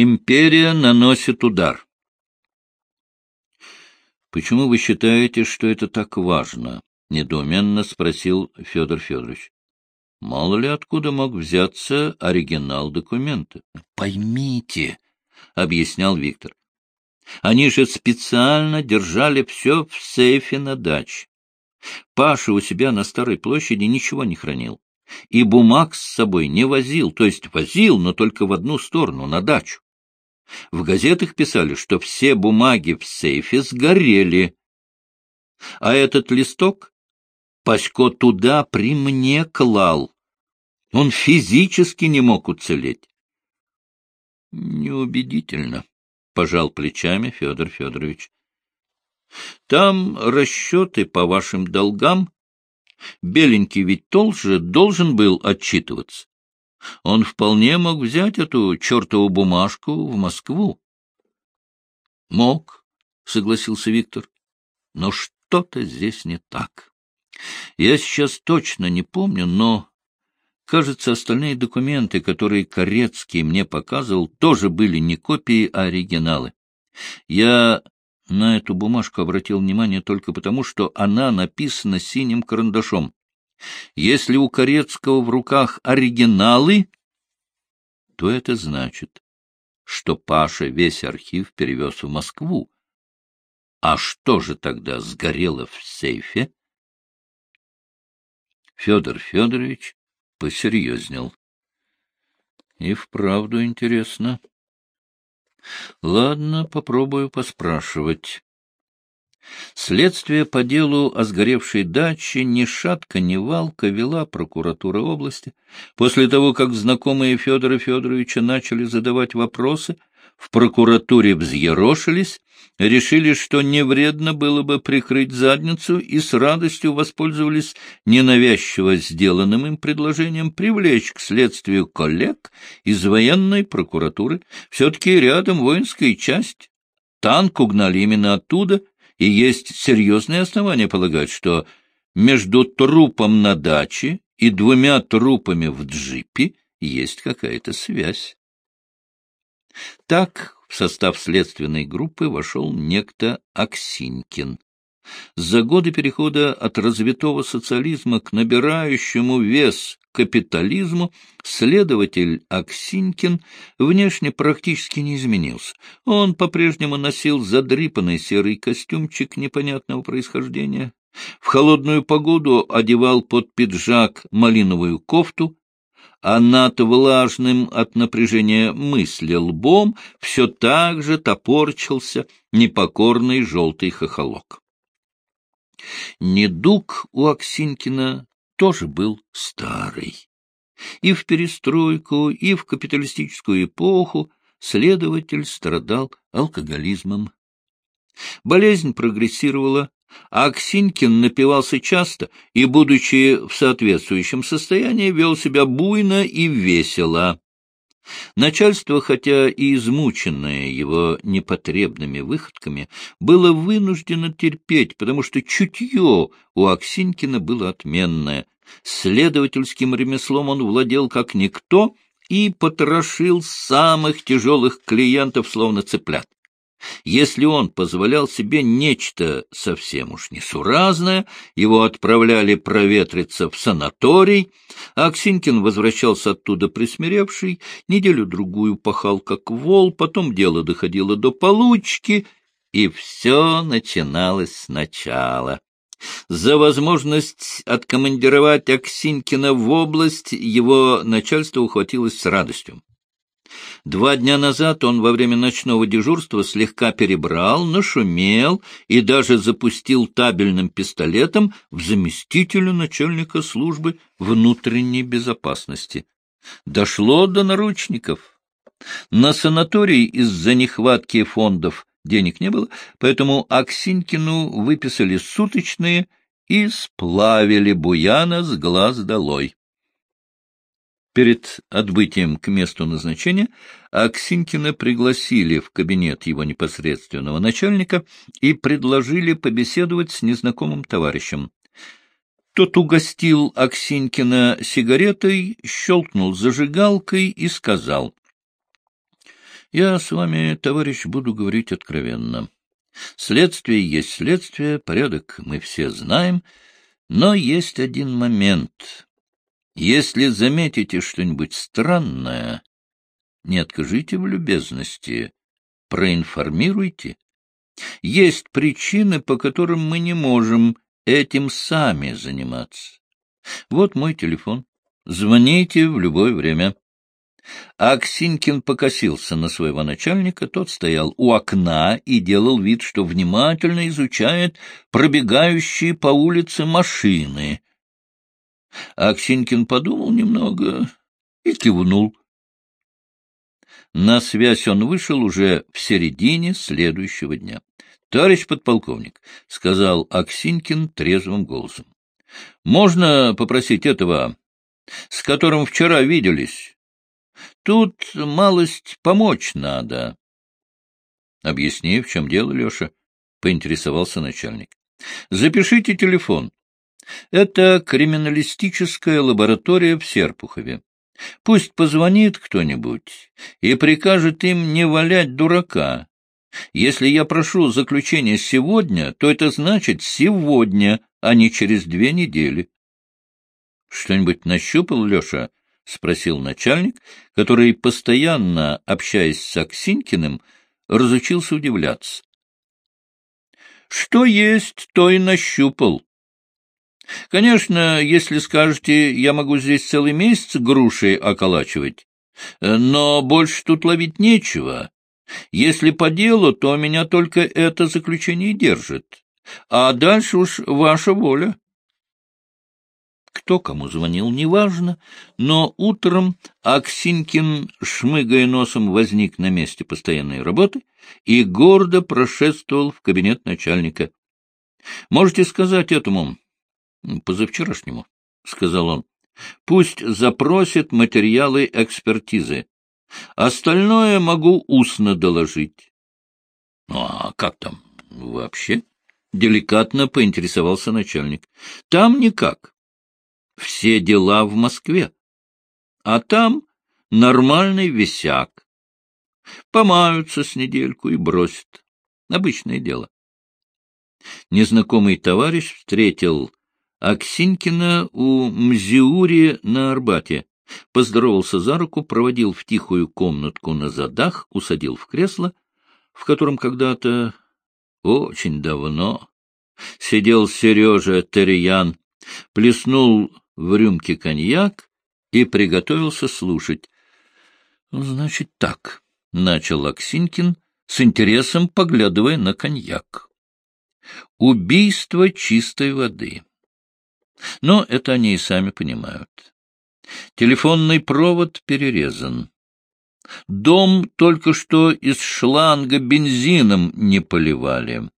Империя наносит удар. — Почему вы считаете, что это так важно? — недоуменно спросил Федор Федорович. — Мало ли откуда мог взяться оригинал документа. — Поймите, — объяснял Виктор. — Они же специально держали все в сейфе на даче. Паша у себя на Старой площади ничего не хранил. И бумаг с собой не возил, то есть возил, но только в одну сторону, на дачу. В газетах писали, что все бумаги в сейфе сгорели. А этот листок Пасько туда при мне клал. Он физически не мог уцелеть. — Неубедительно, — пожал плечами Федор Федорович. — Там расчеты по вашим долгам. Беленький ведь тоже должен был отчитываться. Он вполне мог взять эту чертову бумажку в Москву. — Мог, — согласился Виктор, — но что-то здесь не так. Я сейчас точно не помню, но, кажется, остальные документы, которые Корецкий мне показывал, тоже были не копии, а оригиналы. Я на эту бумажку обратил внимание только потому, что она написана синим карандашом. Если у Корецкого в руках оригиналы, то это значит, что Паша весь архив перевез в Москву. А что же тогда сгорело в сейфе? Федор Федорович посерьезнел. И вправду интересно. Ладно, попробую поспрашивать. Следствие по делу о сгоревшей даче ни шатка, ни валка вела прокуратура области. После того, как знакомые Федора Федоровича начали задавать вопросы, в прокуратуре взъерошились, решили, что не вредно было бы прикрыть задницу и с радостью воспользовались ненавязчиво сделанным им предложением привлечь к следствию коллег из военной прокуратуры. Все-таки рядом воинская часть. Танк угнали именно оттуда, и есть серьезные основания полагать, что между трупом на даче и двумя трупами в джипе есть какая-то связь. Так в состав следственной группы вошел некто Аксинькин. За годы перехода от развитого социализма к набирающему вес капитализму следователь Аксинькин внешне практически не изменился. Он по-прежнему носил задрипанный серый костюмчик непонятного происхождения, в холодную погоду одевал под пиджак малиновую кофту, а над влажным от напряжения мысли лбом все так же топорчился непокорный желтый хохолок. Недуг у Аксинкина тоже был старый. И в перестройку, и в капиталистическую эпоху следователь страдал алкоголизмом. Болезнь прогрессировала, а Аксинькин напивался часто и, будучи в соответствующем состоянии, вел себя буйно и весело. Начальство, хотя и измученное его непотребными выходками, было вынуждено терпеть, потому что чутье у Аксинькина было отменное. Следовательским ремеслом он владел как никто и потрошил самых тяжелых клиентов, словно цыплят. Если он позволял себе нечто совсем уж несуразное, его отправляли проветриться в санаторий, а Аксинькин возвращался оттуда присмиревший, неделю-другую пахал как вол, потом дело доходило до получки, и все начиналось сначала. За возможность откомандировать Аксинькина в область его начальство ухватилось с радостью. Два дня назад он во время ночного дежурства слегка перебрал, нашумел и даже запустил табельным пистолетом в заместителя начальника службы внутренней безопасности. Дошло до наручников. На санаторий из-за нехватки фондов денег не было, поэтому Аксинькину выписали суточные и сплавили Буяна с глаз долой. Перед отбытием к месту назначения Аксинькина пригласили в кабинет его непосредственного начальника и предложили побеседовать с незнакомым товарищем. Тот угостил Аксинькина сигаретой, щелкнул зажигалкой и сказал, Я с вами, товарищ, буду говорить откровенно. Следствие есть следствие, порядок мы все знаем, но есть один момент. Если заметите что-нибудь странное, не откажите в любезности, проинформируйте. Есть причины, по которым мы не можем этим сами заниматься. Вот мой телефон. Звоните в любое время. Аксинькин покосился на своего начальника, тот стоял у окна и делал вид, что внимательно изучает пробегающие по улице машины. Аксинькин подумал немного и кивнул. На связь он вышел уже в середине следующего дня. — Товарищ подполковник, — сказал Аксинькин трезвым голосом, — можно попросить этого, с которым вчера виделись? Тут малость помочь надо. — Объясни, в чем дело, Леша, — поинтересовался начальник. — Запишите телефон. Это криминалистическая лаборатория в Серпухове. Пусть позвонит кто-нибудь и прикажет им не валять дурака. Если я прошу заключения сегодня, то это значит сегодня, а не через две недели. — Что-нибудь нащупал, Леша? — спросил начальник, который, постоянно общаясь с Аксинькиным, разучился удивляться. — Что есть, то и нащупал. Конечно, если скажете, я могу здесь целый месяц груши околачивать, но больше тут ловить нечего. Если по делу, то меня только это заключение держит, а дальше уж ваша воля. Кто кому звонил, неважно, но утром Аксинькин, шмыгая носом, возник на месте постоянной работы и гордо прошествовал в кабинет начальника. — Можете сказать этому, позавчерашнему, — сказал он, — пусть запросит материалы экспертизы. Остальное могу устно доложить. — Ну, а как там вообще? — деликатно поинтересовался начальник. — Там никак. Все дела в Москве. А там нормальный висяк. Помаются с недельку и бросят. Обычное дело. Незнакомый товарищ встретил Аксинькина у Мзиури на Арбате. Поздоровался за руку, проводил в тихую комнатку на задах, усадил в кресло, в котором когда-то, очень давно, сидел Сережа Териян, плеснул в рюмке коньяк и приготовился слушать. — Значит так, — начал Аксинькин, с интересом поглядывая на коньяк. — Убийство чистой воды. Но это они и сами понимают. Телефонный провод перерезан. Дом только что из шланга бензином не поливали.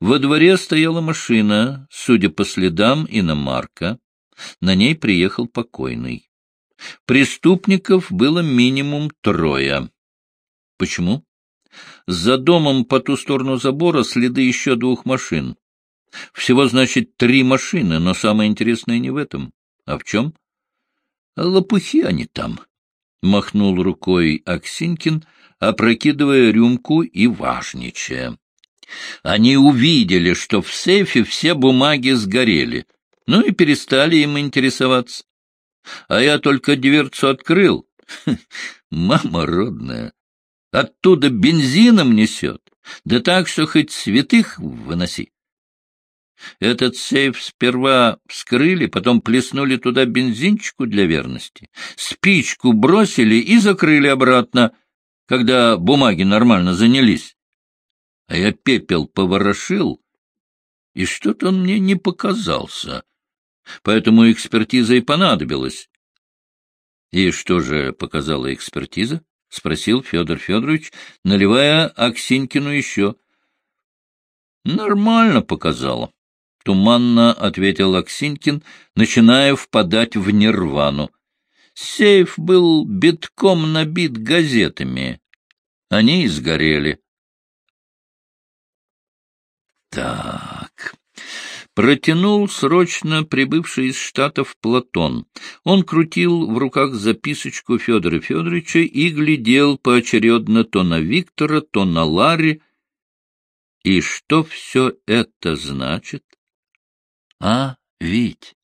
Во дворе стояла машина, судя по следам, иномарка. На ней приехал покойный. Преступников было минимум трое. Почему? За домом по ту сторону забора следы еще двух машин. Всего, значит, три машины, но самое интересное не в этом. А в чем? Лопухи они там, — махнул рукой Аксинькин, опрокидывая рюмку и важничая. Они увидели, что в сейфе все бумаги сгорели, ну и перестали им интересоваться. А я только дверцу открыл. Мама родная, оттуда бензином несет, да так, что хоть святых выноси. Этот сейф сперва вскрыли, потом плеснули туда бензинчику для верности, спичку бросили и закрыли обратно, когда бумаги нормально занялись. А я пепел поворошил, и что-то он мне не показался. Поэтому экспертиза и понадобилась. — И что же показала экспертиза? — спросил Федор Федорович, наливая Аксинькину еще. — Нормально показала. — туманно ответил Аксинькин, начиная впадать в нирвану. Сейф был битком набит газетами. Они и сгорели. Так, протянул срочно прибывший из Штатов Платон. Он крутил в руках записочку Федора Федоровича и глядел поочередно то на Виктора, то на Ларри. И что все это значит? А, Вить?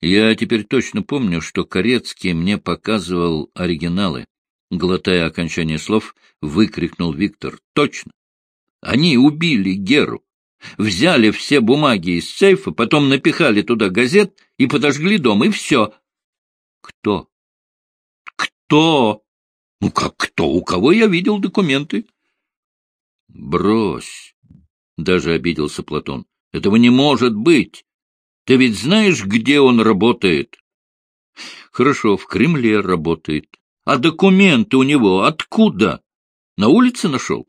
Я теперь точно помню, что Корецкий мне показывал оригиналы. Глотая окончание слов, выкрикнул Виктор. Точно! Они убили Геру. Взяли все бумаги из сейфа, потом напихали туда газет и подожгли дом, и все. Кто? Кто? Ну как кто? У кого я видел документы? Брось, даже обиделся Платон. Этого не может быть. Ты ведь знаешь, где он работает? Хорошо, в Кремле работает. А документы у него откуда? На улице нашел?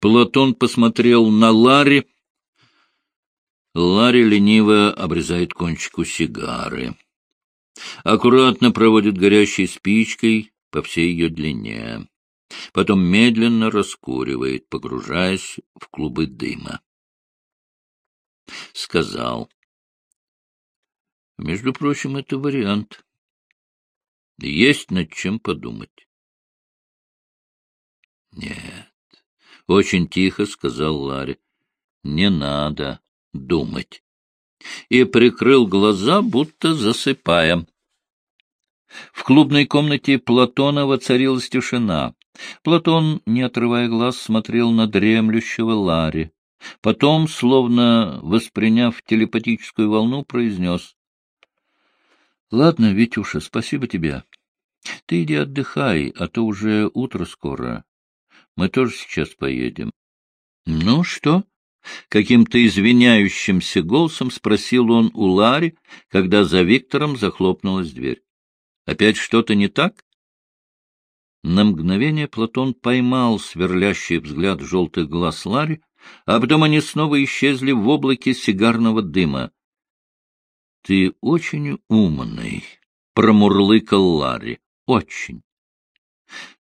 Платон посмотрел на Ларри. Ларри лениво обрезает кончику сигары. Аккуратно проводит горящей спичкой по всей ее длине. Потом медленно раскуривает, погружаясь в клубы дыма. Сказал. Между прочим, это вариант. Есть над чем подумать. Нет. — очень тихо сказал Ларри. — Не надо думать. И прикрыл глаза, будто засыпая. В клубной комнате Платона воцарилась тишина. Платон, не отрывая глаз, смотрел на дремлющего Ларри. Потом, словно восприняв телепатическую волну, произнес. — Ладно, Витюша, спасибо тебе. Ты иди отдыхай, а то уже утро скоро. Мы тоже сейчас поедем. — Ну что? — каким-то извиняющимся голосом спросил он у Ларри, когда за Виктором захлопнулась дверь. — Опять что-то не так? На мгновение Платон поймал сверлящий взгляд желтых глаз Ларри, а потом они снова исчезли в облаке сигарного дыма. — Ты очень умный, — промурлыкал Ларри. — Очень.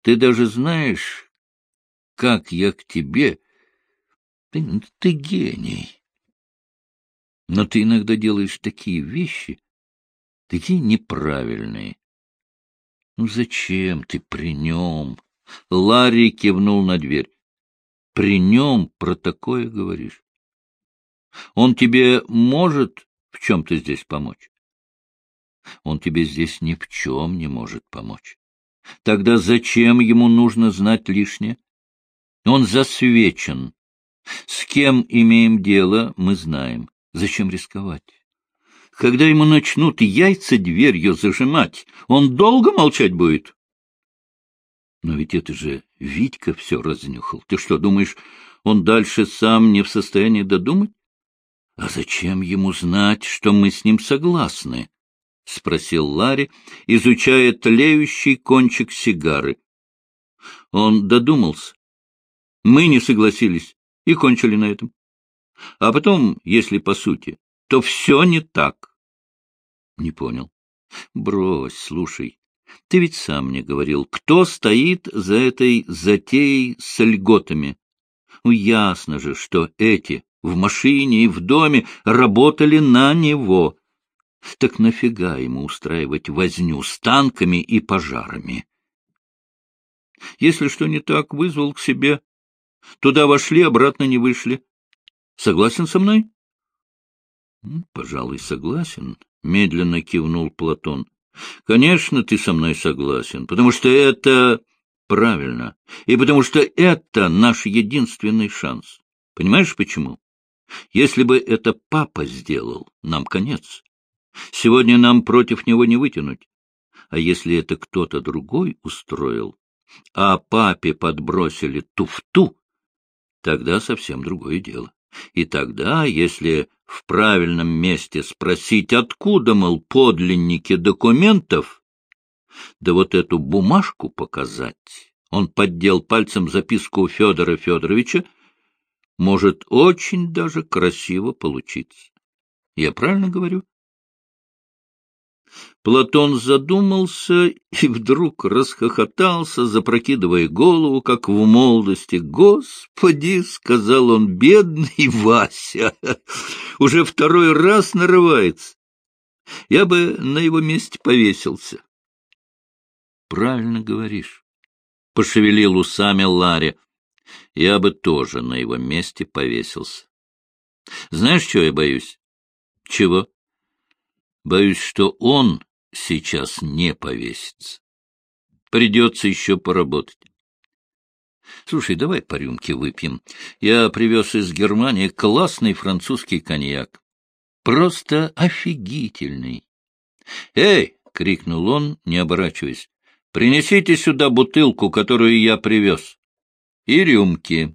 Ты даже знаешь, как я к тебе... Ты, ты гений. Но ты иногда делаешь такие вещи, такие неправильные. Ну зачем ты при нем? Ларри кивнул на дверь. При нем про такое говоришь. Он тебе может в чем-то здесь помочь? Он тебе здесь ни в чем не может помочь. Тогда зачем ему нужно знать лишнее? Он засвечен. С кем имеем дело, мы знаем. Зачем рисковать? Когда ему начнут яйца дверью зажимать, он долго молчать будет? Но ведь это же Витька все разнюхал. Ты что, думаешь, он дальше сам не в состоянии додумать? А зачем ему знать, что мы с ним согласны? — спросил Ларри, изучая тлеющий кончик сигары. Он додумался. Мы не согласились и кончили на этом. А потом, если по сути, то все не так. Не понял. Брось, слушай. Ты ведь сам мне говорил, кто стоит за этой затеей с льготами. Ну, ясно же, что эти в машине и в доме работали на него. Так нафига ему устраивать возню с танками и пожарами? Если что не так, вызвал к себе Туда вошли, обратно не вышли. Согласен со мной? — Пожалуй, согласен, — медленно кивнул Платон. — Конечно, ты со мной согласен, потому что это правильно, и потому что это наш единственный шанс. Понимаешь, почему? Если бы это папа сделал, нам конец. Сегодня нам против него не вытянуть. А если это кто-то другой устроил, а папе подбросили туфту, тогда совсем другое дело. И тогда, если в правильном месте спросить, откуда, мол, подлинники документов, да вот эту бумажку показать, он поддел пальцем записку Федора Федоровича, может очень даже красиво получиться. Я правильно говорю? Платон задумался и вдруг расхохотался, запрокидывая голову, как в молодости. «Господи!» — сказал он, — «бедный Вася! Уже второй раз нарывается. Я бы на его месте повесился». «Правильно говоришь», — пошевелил усами Ларри. «Я бы тоже на его месте повесился. Знаешь, чего я боюсь?» «Чего?» «Боюсь, что он сейчас не повесится. Придется еще поработать. Слушай, давай по рюмке выпьем. Я привез из Германии классный французский коньяк. Просто офигительный. «Эй!» — крикнул он, не оборачиваясь. «Принесите сюда бутылку, которую я привез. И рюмки».